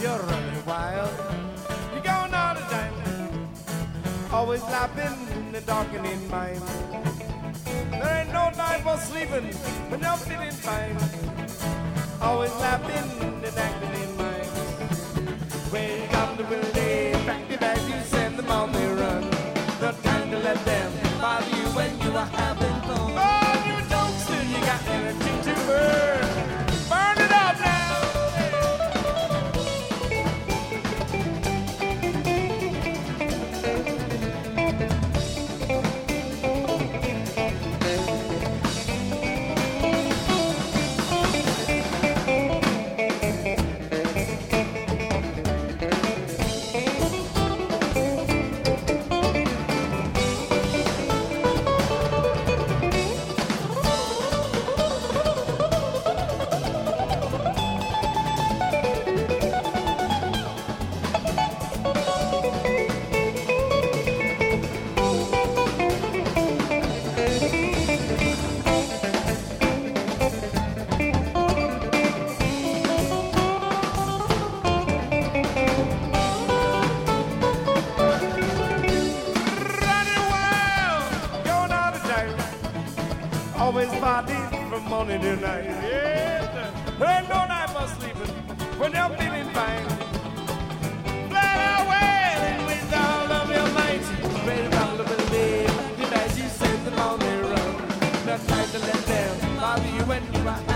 you're running wild. You're going all the time, always laughing in the darkening mind. There ain't no time for sleeping when you're feeling fine. Always laughing and acting in morning to night. Ain't no night for sleeping when you're feeling fine. Fly away with all of your might. Ready to roll the day, you on their run. No time to let them bother you when you are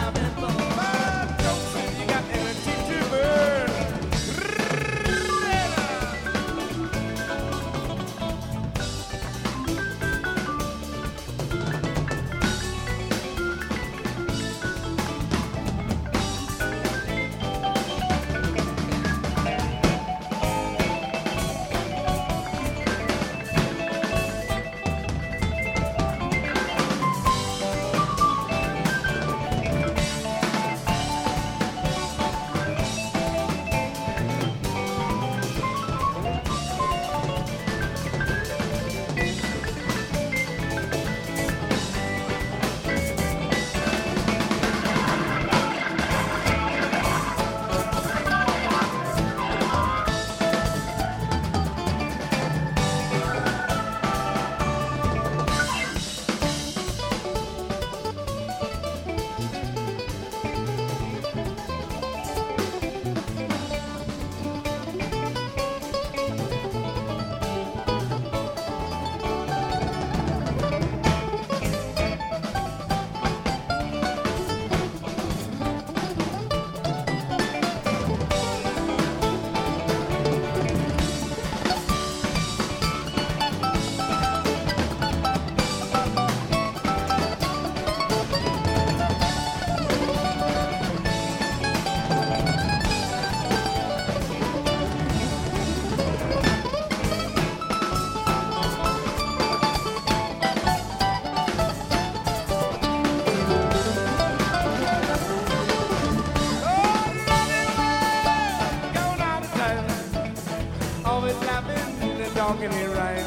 always laughing and talking it right.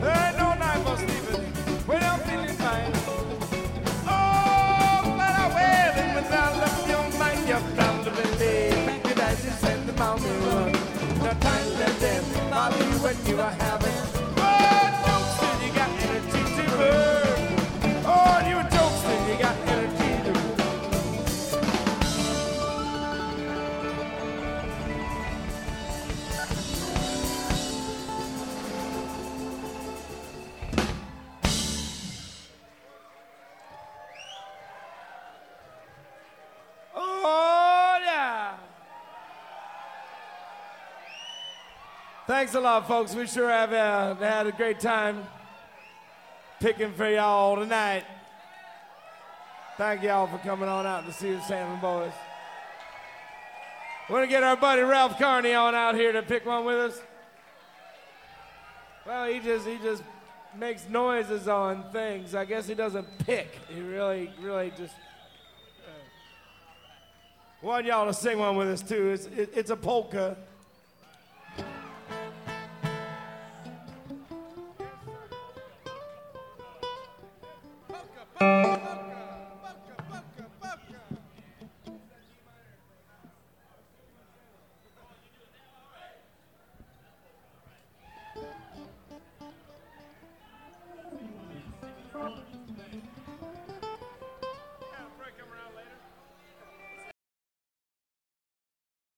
There ain't no night for sleeping when I'm feeling fine. Oh, but I wear them when I left your mind. You're bound to believe back to that you send the run. No time them bother you when you are having. Thanks a lot, folks. We sure have uh, had a great time picking for y'all tonight. Thank y'all for coming on out to see the Salmon Boys. We're going to get our buddy Ralph Carney on out here to pick one with us. Well, he just he just makes noises on things. I guess he doesn't pick. He really really just uh, want y'all to sing one with us too. It's it, it's a polka.